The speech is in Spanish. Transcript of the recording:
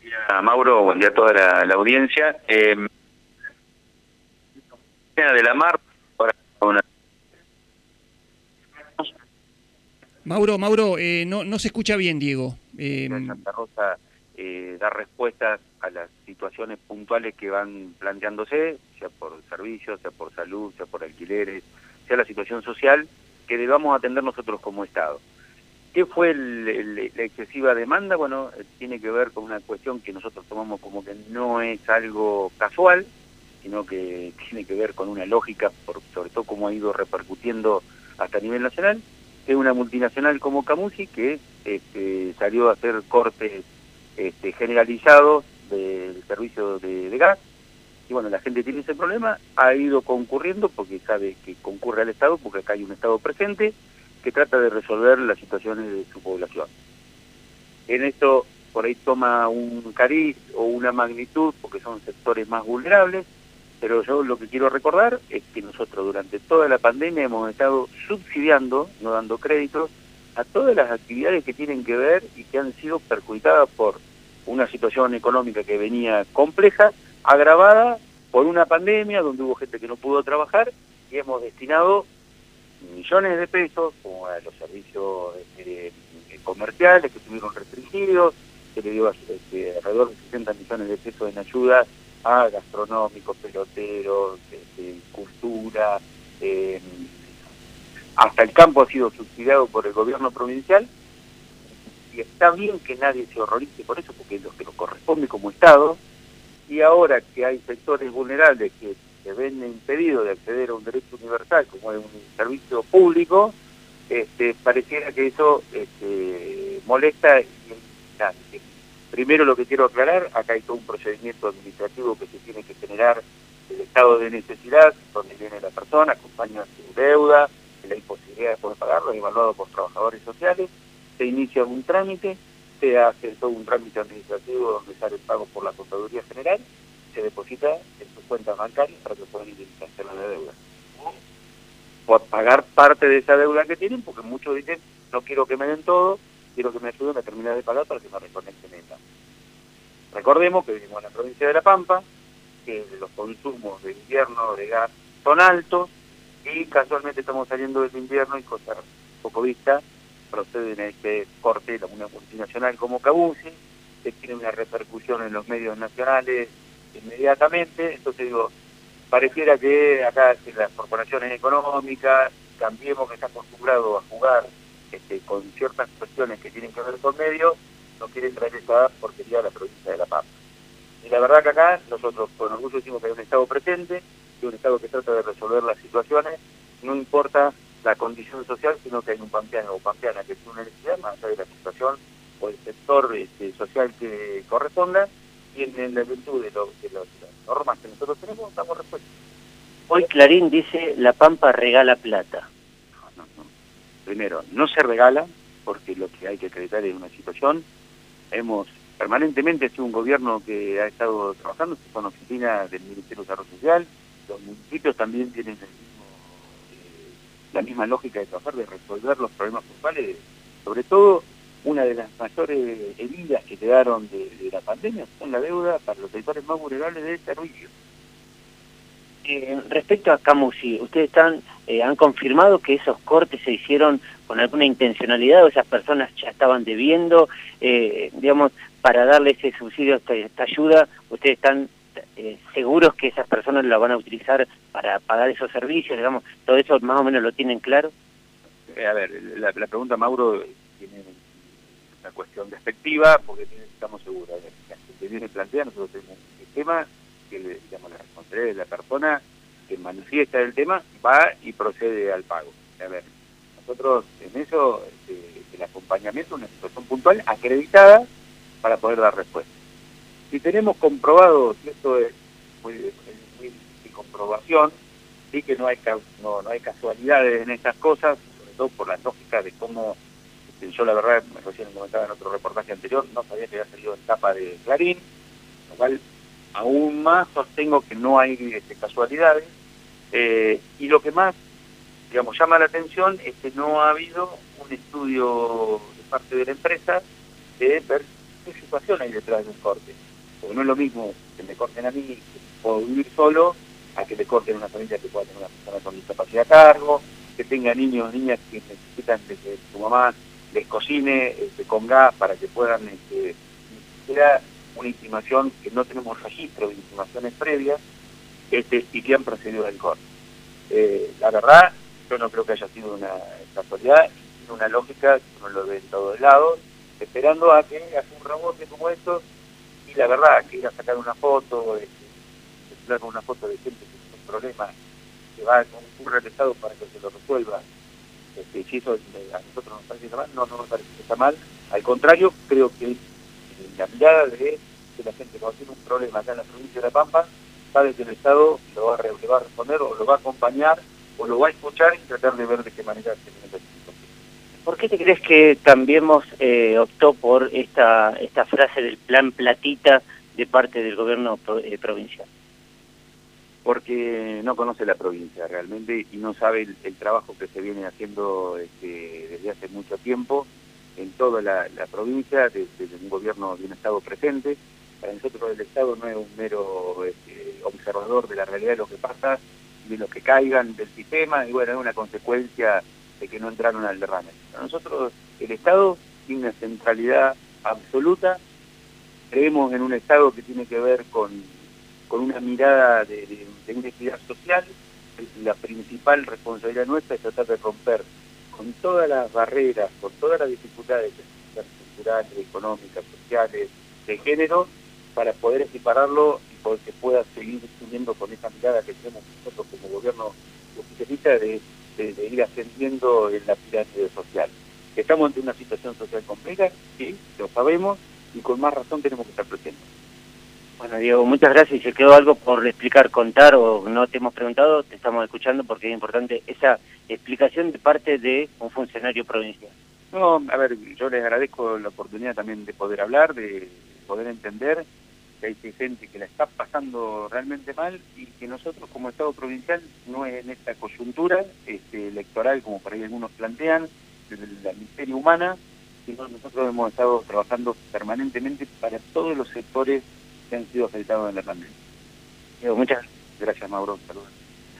día, Mauro, buen día a toda la, audiencia. Eh, de la Mar, Mauro, Mauro, eh, no, no se escucha bien, Diego. Eh, Santa Rosa eh, dar respuestas a las situaciones puntuales que van planteándose, sea por servicios, sea por salud, sea por alquileres, sea la situación social, que debamos atender nosotros como Estado. ¿Qué fue la excesiva demanda? Bueno, eh, tiene que ver con una cuestión que nosotros tomamos como que no es algo casual, sino que tiene que ver con una lógica, sobre todo cómo ha ido repercutiendo hasta a nivel nacional, es una multinacional como Camusi que este, salió a hacer cortes este, generalizados del servicio de, gas, y bueno, la gente tiene ese problema, ha ido concurriendo porque sabe que concurre al Estado, porque acá hay un Estado presente, que trata de resolver las situaciones de su población. En esto por ahí toma un cariz o una magnitud porque son sectores más vulnerables, pero yo lo que quiero recordar es que nosotros durante toda la pandemia hemos estado subsidiando, no dando créditos, a todas las actividades que tienen que ver y que han sido perjudicadas por una situación económica que venía compleja, agravada por una pandemia donde hubo gente que no pudo trabajar y hemos destinado millones de pesos, como a los servicios este, comerciales que estuvieron restringidos, se le dio este, alrededor de 60 millones de pesos en ayuda a gastronómicos, peloteros, este, cultura, em, hasta el campo ha sido subsidiado por el gobierno provincial, y está bien que nadie se horrorice por eso, porque es lo que nos corresponde como Estado, y ahora que hay sectores vulnerables que se ven impedidos de acceder a un derecho universal como es un servicio público, este, pareciera que eso este, molesta y Primero lo que quiero aclarar, acá hay todo un procedimiento administrativo que se tiene que generar el estado de necesidad, donde viene la persona, acompaña su deuda, la imposibilidad de poder pagarlo, evaluado por trabajadores sociales, se inicia un trámite, se hace todo un trámite administrativo donde sale el pago por la Contaduría General, se deposita en su cuenta bancaria para que puedan identificarse la deuda. O pagar parte de esa deuda que tienen, porque muchos dicen, no quiero que me den todo, quiero que me ayuden a terminar de pagar para que me reconecten esta. Recordemos que vivimos en la provincia de La Pampa, que los consumos de invierno de gas son altos y casualmente estamos saliendo del invierno y cosa poco vista proceden a este corte de una multinacional como Cabusi, que tiene una repercusión en los medios nacionales inmediatamente. Entonces digo, pareciera que acá las corporaciones económicas, cambiemos que está acostumbrado a jugar este, con ciertas cuestiones que tienen que ver con medios, no quieren traer esa porquería a la provincia de La Pampa. Y la verdad que acá nosotros con orgullo decimos que hay un Estado presente, que un Estado que trata de resolver las situaciones, no importa la condición social, sino que hay un pampeano o pampeana que tiene una necesidad, más allá de la situación o el sector este, social que corresponda, y en, la virtud de, de, las normas que nosotros tenemos, damos respuesta. Hoy Clarín dice, La Pampa regala plata primero, no se regala, porque lo que hay que acreditar es una situación. Hemos permanentemente sido un gobierno que ha estado trabajando, son oficinas del Ministerio de Desarrollo Social, los municipios también tienen eh, la misma lógica de trabajar, de resolver los problemas puntuales, sobre todo una de las mayores heridas que quedaron de, de la pandemia son la deuda para los sectores más vulnerables de este servicio. Eh, respecto a Camusi, ¿ustedes están, eh, han confirmado que esos cortes se hicieron con alguna intencionalidad o esas personas ya estaban debiendo, eh, digamos, para darle ese subsidio, esta, esta ayuda, ustedes están seguros que esas personas la van a utilizar para pagar esos servicios, digamos, todo eso más o menos lo tienen claro? a ver, la, pregunta, Mauro, tiene una cuestión despectiva, porque estamos seguros de que viene plantea, nosotros tenemos un sistema que digamos, la responsabilidad de la persona que manifiesta el tema va y procede al pago. A ver, nosotros en eso, este, el acompañamiento es una situación puntual acreditada para poder dar respuesta. Si tenemos comprobado, si esto es muy, muy de comprobación, sí que no hay, no, no hay casualidades en estas cosas, sobre todo por la lógica de cómo, yo la verdad, recién comentaba en otro reportaje anterior, no sabía que había salido en tapa de Clarín, lo cual aún más sostengo que no hay este, casualidades eh, y lo que más digamos llama la atención es que no ha habido un estudio de parte de la empresa de ver qué situación hay detrás de un corte. Porque no es lo mismo que me corten a mí, que puedo vivir solo, a que le corten a una familia que pueda tener una persona con discapacidad a cargo, que tenga niños, niñas que necesitan que su mamá les cocine este, con gas para que puedan, este, siquiera una intimación, que no tenemos registro de intimaciones previas, este, y que han procedido al corte. Eh, la verdad, yo no creo que haya sido una casualidad, sino una lógica uno lo ve en todos lados, esperando a que haga un rebote como esto, y la verdad, que ir a sacar una foto, este, una foto de gente que tiene un problema, que va a concurrir al Estado para que se lo resuelva, este, si eso a nosotros nos parece mal, no, no nos parece que está mal, al contrario, creo que la mirada de que la gente cuando tiene un problema acá en la provincia de La Pampa, sabe que el Estado lo va, a, le va a responder o lo va a acompañar o lo va a escuchar y tratar de ver de qué manera se ¿Por qué te crees que Cambiemos eh, optó por esta, esta frase del plan platita de parte del gobierno eh, provincial? Porque no conoce la provincia realmente y no sabe el, trabajo que se viene haciendo este, desde hace mucho tiempo en toda la, provincia, desde, un gobierno de un Estado presente. Para nosotros el Estado no es un mero este, observador de la realidad de lo que pasa, de los que caigan del sistema, y bueno, es una consecuencia de que no entraron al derrame. Para nosotros el Estado tiene una centralidad absoluta, creemos en un Estado que tiene que ver con, con una mirada de, de, de social, la principal responsabilidad nuestra es tratar de romper con todas las barreras, con todas las dificultades culturales, económicas, sociales, de género, para poder equipararlo y que pueda seguir subiendo con esa mirada que tenemos nosotros como gobierno oficialista de, de, ir ascendiendo en la pirámide social. Estamos ante una situación social compleja, sí, lo sabemos, y con más razón tenemos que estar presentes. Bueno, Diego, muchas gracias. Si quedó algo por explicar, contar o no te hemos preguntado, te estamos escuchando porque es importante esa explicación de parte de un funcionario provincial. No, a ver, yo les agradezco la oportunidad también de poder hablar, de poder entender que hay gente que la está pasando realmente mal y que nosotros como Estado provincial no es en esta coyuntura este, electoral como por ahí algunos plantean, la miseria humana, sino nosotros hemos estado trabajando permanentemente para todos los sectores han sido afectados en la pandemia. muchas gracias, Mauro. Saludos.